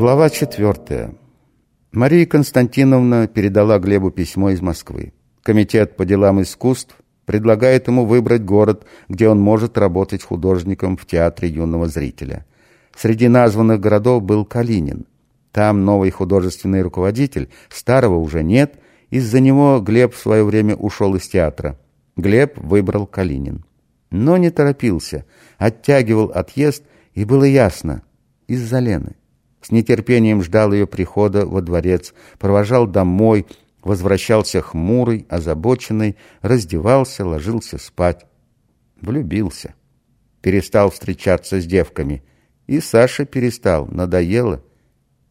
Глава четвертая. Мария Константиновна передала Глебу письмо из Москвы. Комитет по делам искусств предлагает ему выбрать город, где он может работать художником в театре юного зрителя. Среди названных городов был Калинин. Там новый художественный руководитель, старого уже нет, из-за него Глеб в свое время ушел из театра. Глеб выбрал Калинин. Но не торопился, оттягивал отъезд, и было ясно – из-за Лены. С нетерпением ждал ее прихода во дворец, провожал домой, возвращался хмурый, озабоченный, раздевался, ложился спать. Влюбился. Перестал встречаться с девками. И Саша перестал, надоело.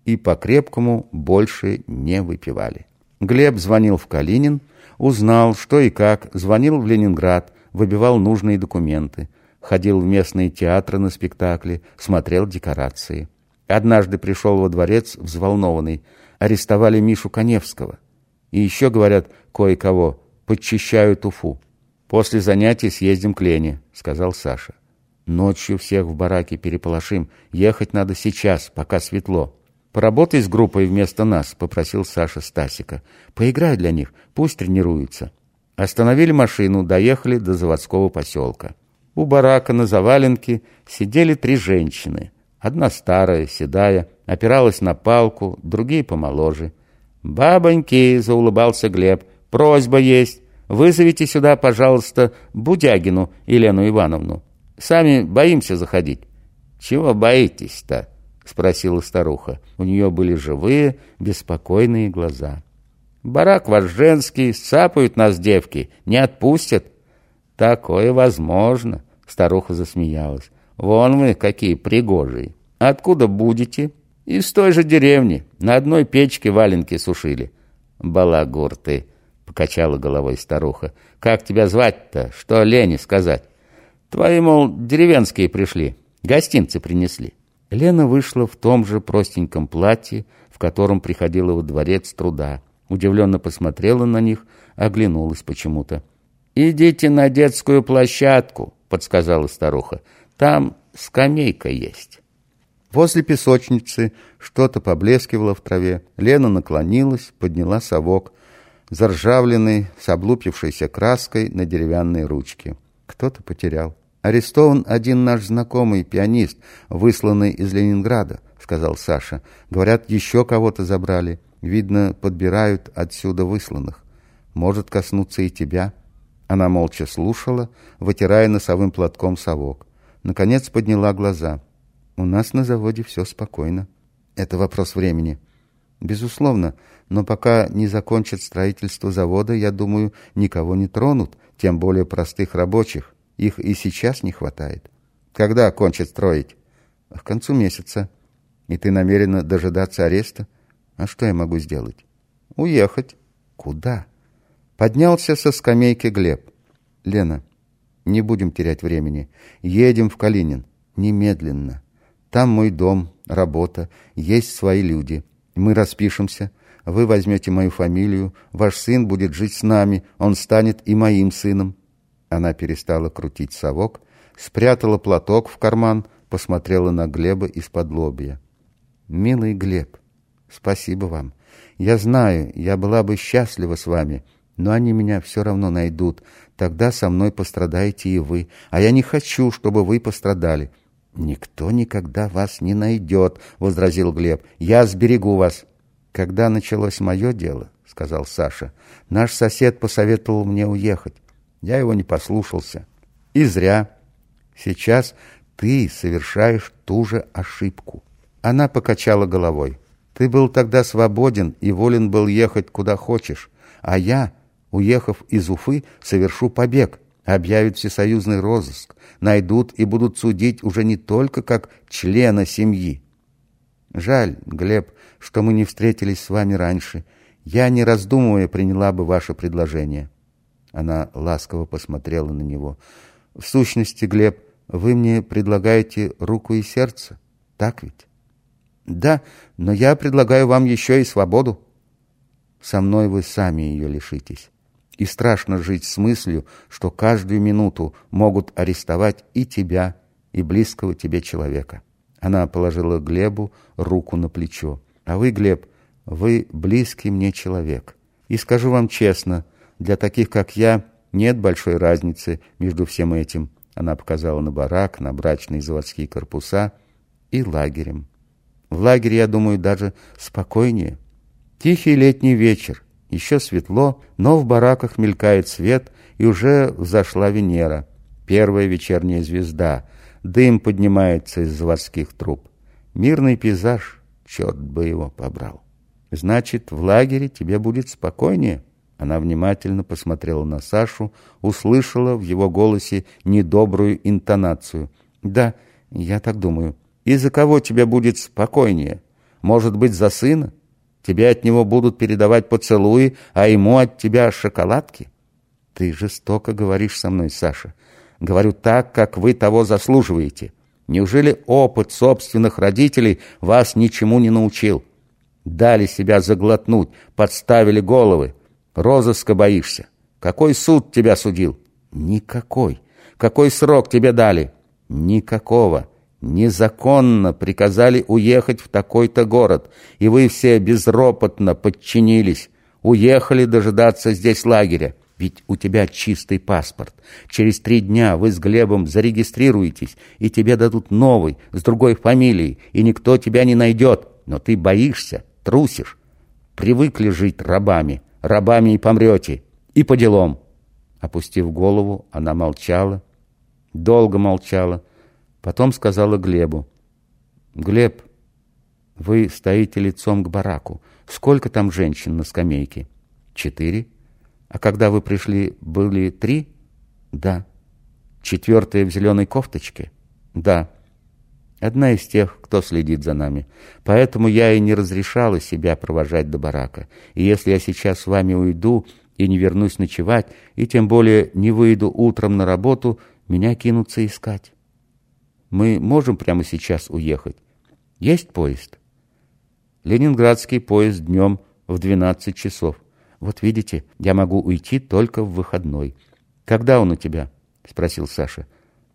И по-крепкому больше не выпивали. Глеб звонил в Калинин, узнал, что и как, звонил в Ленинград, выбивал нужные документы, ходил в местные театры на спектакли, смотрел декорации. Однажды пришел во дворец взволнованный. Арестовали Мишу Коневского. И еще, говорят, кое-кого подчищают Уфу. После занятий съездим к Лене, сказал Саша. Ночью всех в бараке переполошим. Ехать надо сейчас, пока светло. «Поработай с группой вместо нас», — попросил Саша Стасика. «Поиграй для них, пусть тренируются». Остановили машину, доехали до заводского поселка. У барака на заваленке сидели три женщины — Одна старая, седая, опиралась на палку, другие помоложе. «Бабоньки!» — заулыбался Глеб. «Просьба есть. Вызовите сюда, пожалуйста, Будягину Елену Ивановну. Сами боимся заходить». «Чего боитесь-то?» — спросила старуха. У нее были живые, беспокойные глаза. «Барак ваш женский, сцапают нас девки, не отпустят». «Такое возможно», — старуха засмеялась. Вон вы какие пригожие. Откуда будете? Из той же деревни. На одной печке валенки сушили. Балагур ты, покачала головой старуха. Как тебя звать-то? Что Лене сказать? Твои, мол, деревенские пришли. Гостинцы принесли. Лена вышла в том же простеньком платье, в котором приходила во дворец труда. Удивленно посмотрела на них, оглянулась почему-то. «Идите на детскую площадку», — подсказала старуха. Там скамейка есть. Возле песочницы что-то поблескивало в траве. Лена наклонилась, подняла совок, заржавленный, с облупившейся краской на деревянной ручке. Кто-то потерял. «Арестован один наш знакомый пианист, высланный из Ленинграда», — сказал Саша. «Говорят, еще кого-то забрали. Видно, подбирают отсюда высланных. Может коснуться и тебя». Она молча слушала, вытирая носовым платком совок. Наконец подняла глаза. «У нас на заводе все спокойно. Это вопрос времени». «Безусловно, но пока не закончат строительство завода, я думаю, никого не тронут, тем более простых рабочих. Их и сейчас не хватает». «Когда кончат строить?» «К концу месяца». «И ты намерена дожидаться ареста?» «А что я могу сделать?» «Уехать». «Куда?» Поднялся со скамейки Глеб. «Лена, не будем терять времени. Едем в Калинин. Немедленно. Там мой дом, работа, есть свои люди. Мы распишемся. Вы возьмете мою фамилию. Ваш сын будет жить с нами. Он станет и моим сыном. Она перестала крутить совок, спрятала платок в карман, посмотрела на Глеба из-под лобья. «Милый Глеб, спасибо вам. Я знаю, я была бы счастлива с вами, но они меня все равно найдут. Тогда со мной пострадаете и вы, а я не хочу, чтобы вы пострадали». «Никто никогда вас не найдет», — возразил Глеб. «Я сберегу вас». «Когда началось мое дело», — сказал Саша, — «наш сосед посоветовал мне уехать. Я его не послушался. И зря. Сейчас ты совершаешь ту же ошибку». Она покачала головой. «Ты был тогда свободен и волен был ехать куда хочешь, а я Уехав из Уфы, совершу побег, объявят всесоюзный розыск, найдут и будут судить уже не только как члена семьи. Жаль, Глеб, что мы не встретились с вами раньше. Я, не раздумывая, приняла бы ваше предложение. Она ласково посмотрела на него. В сущности, Глеб, вы мне предлагаете руку и сердце, так ведь? Да, но я предлагаю вам еще и свободу. Со мной вы сами ее лишитесь и страшно жить с мыслью, что каждую минуту могут арестовать и тебя, и близкого тебе человека. Она положила Глебу руку на плечо. «А вы, Глеб, вы близкий мне человек. И скажу вам честно, для таких, как я, нет большой разницы между всем этим». Она показала на барак, на брачные заводские корпуса и лагерем. В лагере, я думаю, даже спокойнее. Тихий летний вечер, еще светло, но в бараках мелькает свет, и уже взошла Венера, первая вечерняя звезда. Дым поднимается из заводских труб. Мирный пейзаж, черт бы его побрал. Значит, в лагере тебе будет спокойнее? Она внимательно посмотрела на Сашу, услышала в его голосе недобрую интонацию. «Да, я так думаю. И за кого тебе будет спокойнее? Может быть, за сына? Тебе от него будут передавать поцелуи, а ему от тебя шоколадки?» «Ты жестоко говоришь со мной, Саша. Говорю так, как вы того заслуживаете. Неужели опыт собственных родителей вас ничему не научил? Дали себя заглотнуть, подставили головы. Розыска боишься. Какой суд тебя судил? Никакой. Какой срок тебе дали? Никакого. Незаконно приказали уехать в такой-то город, и вы все безропотно подчинились. Уехали дожидаться здесь лагеря. Ведь у тебя чистый паспорт. Через три дня вы с Глебом зарегистрируетесь, и тебе дадут новый, с другой фамилией, и никто тебя не найдет. Но ты боишься, трусишь. Привыкли жить рабами. Рабами и помрете. И по делам. Опустив голову, она молчала. Долго молчала. Потом сказала Глебу. «Глеб, вы стоите лицом к бараку. Сколько там женщин на скамейке?» «Четыре». А когда вы пришли, были три? Да. Четвертая в зеленой кофточке? Да. Одна из тех, кто следит за нами. Поэтому я и не разрешала себя провожать до барака. И если я сейчас с вами уйду и не вернусь ночевать, и тем более не выйду утром на работу, меня кинутся искать. Мы можем прямо сейчас уехать? Есть поезд? Ленинградский поезд днем в 12 часов. «Вот видите, я могу уйти только в выходной». «Когда он у тебя?» — спросил Саша.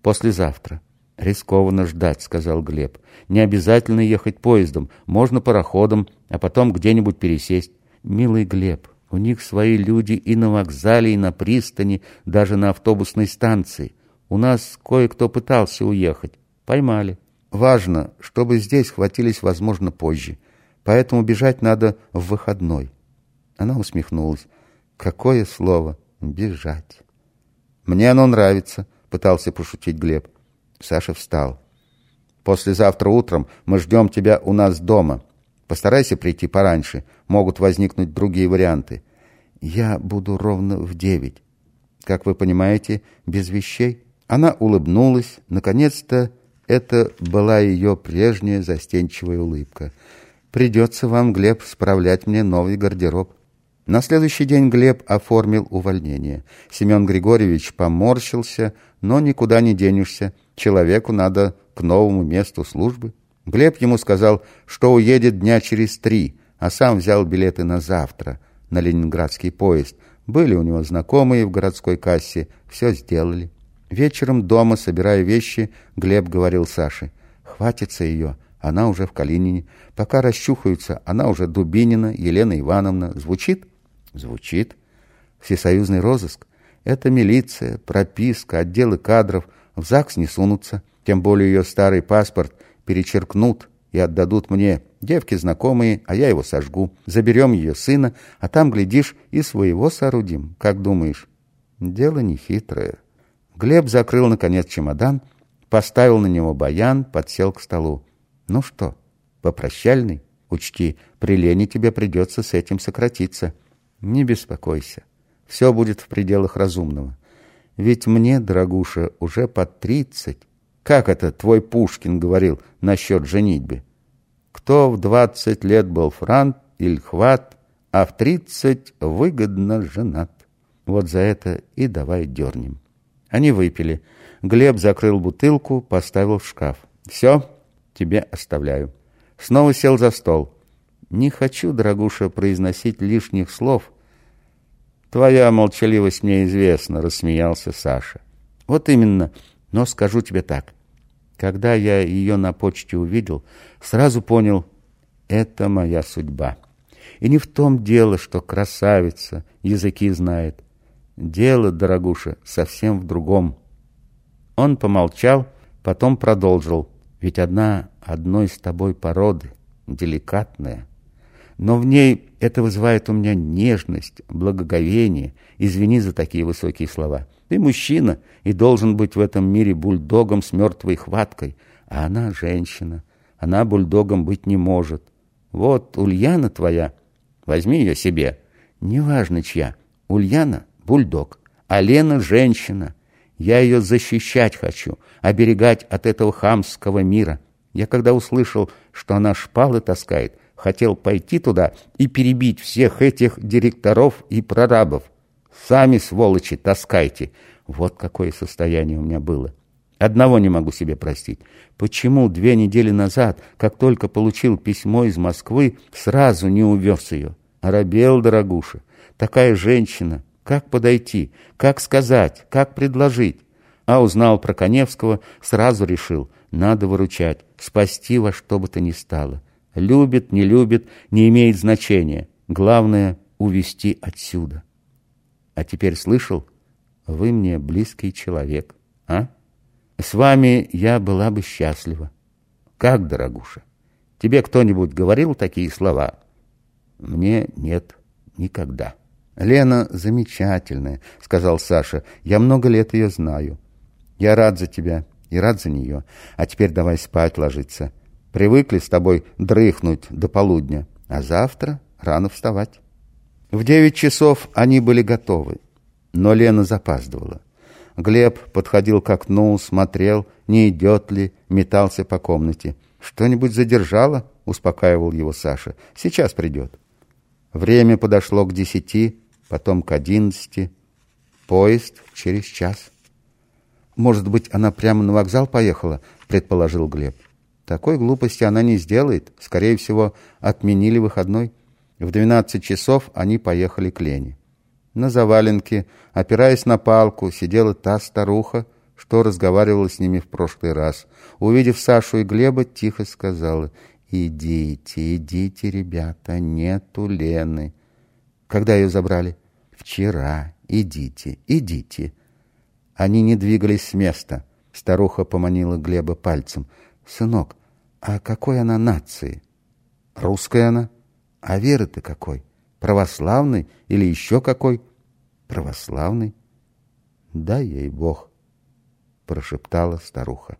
«Послезавтра». «Рискованно ждать», — сказал Глеб. «Не обязательно ехать поездом, можно пароходом, а потом где-нибудь пересесть». «Милый Глеб, у них свои люди и на вокзале, и на пристани, даже на автобусной станции. У нас кое-кто пытался уехать. Поймали. Важно, чтобы здесь хватились, возможно, позже. Поэтому бежать надо в выходной. Она усмехнулась. Какое слово? Бежать. Мне оно нравится, пытался пошутить Глеб. Саша встал. Послезавтра утром мы ждем тебя у нас дома. Постарайся прийти пораньше. Могут возникнуть другие варианты. Я буду ровно в девять. Как вы понимаете, без вещей. Она улыбнулась. Наконец-то это была ее прежняя застенчивая улыбка. Придется вам, Глеб, справлять мне новый гардероб. На следующий день Глеб оформил увольнение. Семен Григорьевич поморщился, но никуда не денешься. Человеку надо к новому месту службы. Глеб ему сказал, что уедет дня через три, а сам взял билеты на завтра, на ленинградский поезд. Были у него знакомые в городской кассе, все сделали. Вечером дома, собирая вещи, Глеб говорил Саше, «Хватится ее, она уже в Калинине. Пока расчухаются, она уже Дубинина, Елена Ивановна. Звучит?» Звучит. Всесоюзный розыск. Это милиция, прописка, отделы кадров. В ЗАГС не сунутся. Тем более ее старый паспорт перечеркнут и отдадут мне. Девки знакомые, а я его сожгу. Заберем ее сына, а там, глядишь, и своего соорудим. Как думаешь? Дело нехитрое. Глеб закрыл, наконец, чемодан, поставил на него баян, подсел к столу. Ну что, попрощальный? Учти, при Лене тебе придется с этим сократиться. Не беспокойся. Все будет в пределах разумного. Ведь мне, дорогуша, уже под тридцать. Как это твой Пушкин говорил насчет женитьбы? Кто в двадцать лет был франт или хват, а в тридцать выгодно женат. Вот за это и давай дернем. Они выпили. Глеб закрыл бутылку, поставил в шкаф. «Все, тебе оставляю». Снова сел за стол. «Не хочу, дорогуша, произносить лишних слов, «Твоя молчаливость мне известна», — рассмеялся Саша. «Вот именно. Но скажу тебе так. Когда я ее на почте увидел, сразу понял, это моя судьба. И не в том дело, что красавица, языки знает. Дело, дорогуша, совсем в другом. Он помолчал, потом продолжил. Ведь одна одной с тобой породы, деликатная. Но в ней это вызывает у меня нежность, благоговение. Извини за такие высокие слова. Ты мужчина и должен быть в этом мире бульдогом с мертвой хваткой. А она женщина. Она бульдогом быть не может. Вот Ульяна твоя, возьми ее себе. Неважно чья. Ульяна — бульдог, а Лена — женщина. Я ее защищать хочу, оберегать от этого хамского мира. Я когда услышал, что она шпалы таскает, хотел пойти туда и перебить всех этих директоров и прорабов. Сами, сволочи, таскайте. Вот какое состояние у меня было. Одного не могу себе простить. Почему две недели назад, как только получил письмо из Москвы, сразу не увез ее? Оробел, дорогуша. Такая женщина. Как подойти? Как сказать? Как предложить? А узнал про Коневского, сразу решил, надо выручать, спасти во что бы то ни стало. Любит, не любит, не имеет значения. Главное — увести отсюда. А теперь слышал? Вы мне близкий человек, а? С вами я была бы счастлива. Как, дорогуша? Тебе кто-нибудь говорил такие слова? Мне нет, никогда. Лена замечательная, сказал Саша. Я много лет ее знаю. Я рад за тебя и рад за нее. А теперь давай спать ложиться. Привыкли с тобой дрыхнуть до полудня, а завтра рано вставать. В девять часов они были готовы, но Лена запаздывала. Глеб подходил к окну, смотрел, не идет ли, метался по комнате. «Что-нибудь задержало?» — успокаивал его Саша. «Сейчас придет». Время подошло к десяти, потом к одиннадцати. Поезд через час. «Может быть, она прямо на вокзал поехала?» — предположил Глеб. Такой глупости она не сделает. Скорее всего, отменили выходной. В двенадцать часов они поехали к Лене. На заваленке, опираясь на палку, сидела та старуха, что разговаривала с ними в прошлый раз. Увидев Сашу и Глеба, тихо сказала, «Идите, идите, ребята, нету Лены». «Когда ее забрали?» «Вчера. Идите, идите». Они не двигались с места. Старуха поманила Глеба пальцем. «Сынок, а какой она нации?» «Русская она. А веры-то какой? Православный или еще какой?» «Православный?» «Да ей Бог», — прошептала старуха.